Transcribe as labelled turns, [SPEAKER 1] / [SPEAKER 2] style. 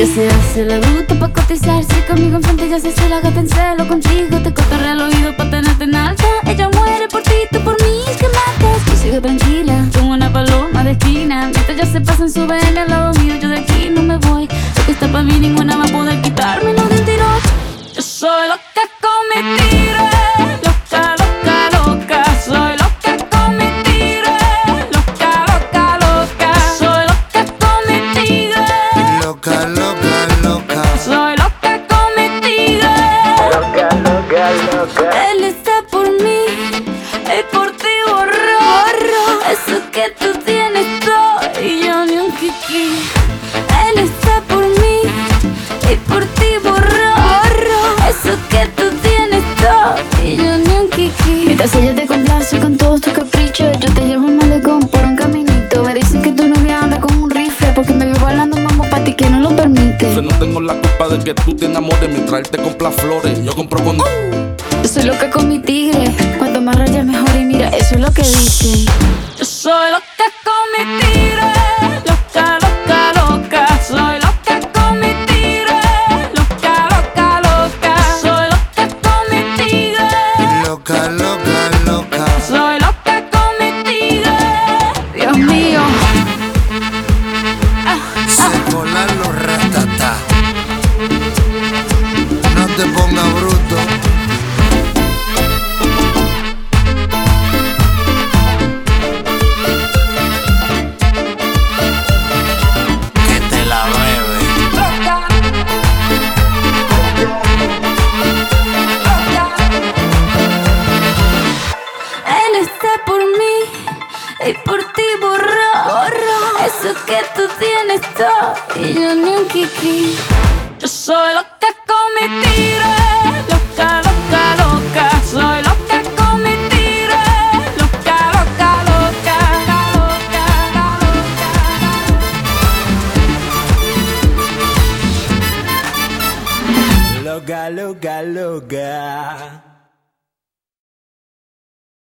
[SPEAKER 1] hice la bruta pa' cotizar Si conmigo enfrente ya se hace la gata en celo Contigo. Te cotorre al oído pa' tenerte en alta. Ella muere por ti, tú por mí, que matas. Yo sigo tranquila, como una paloma de esquina. Mientras ya se pasan su BM al lado mío Yo de aquí no me voy. Porque está pa' mí ninguna va a poder quitarme lo de un tiro. Yo soy loca con mi que tú tienes todo y yo ni un kiki. Él está por mí y por ti borro. Eso que tú tienes todo y yo ni un kiki. Mientras ella te complace con todos tus caprichos, yo te llevo un malecón por un caminito. Me dicen que tu novia anda con un rifle porque me vio bailando mambo pa' ti que no lo permite.
[SPEAKER 2] Yo no tengo la culpa de que tú te enamores mientras él te compra flores. Yo compro con.
[SPEAKER 1] Yo soy loca con mi tigre. Cuanto más rayas mejor y mira, eso es lo que dicen. Y por ti borró. Eso que tú tienes todo y yo ni un kiki. Yo soy loca con mi tigre. Loca, loca, loca. Soy loca con mi loca, loca. Loca, loca, loca.
[SPEAKER 3] Loca, loca, loca.